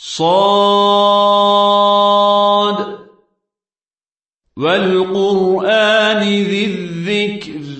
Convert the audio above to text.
صاد. والقرآن ذي الذكر.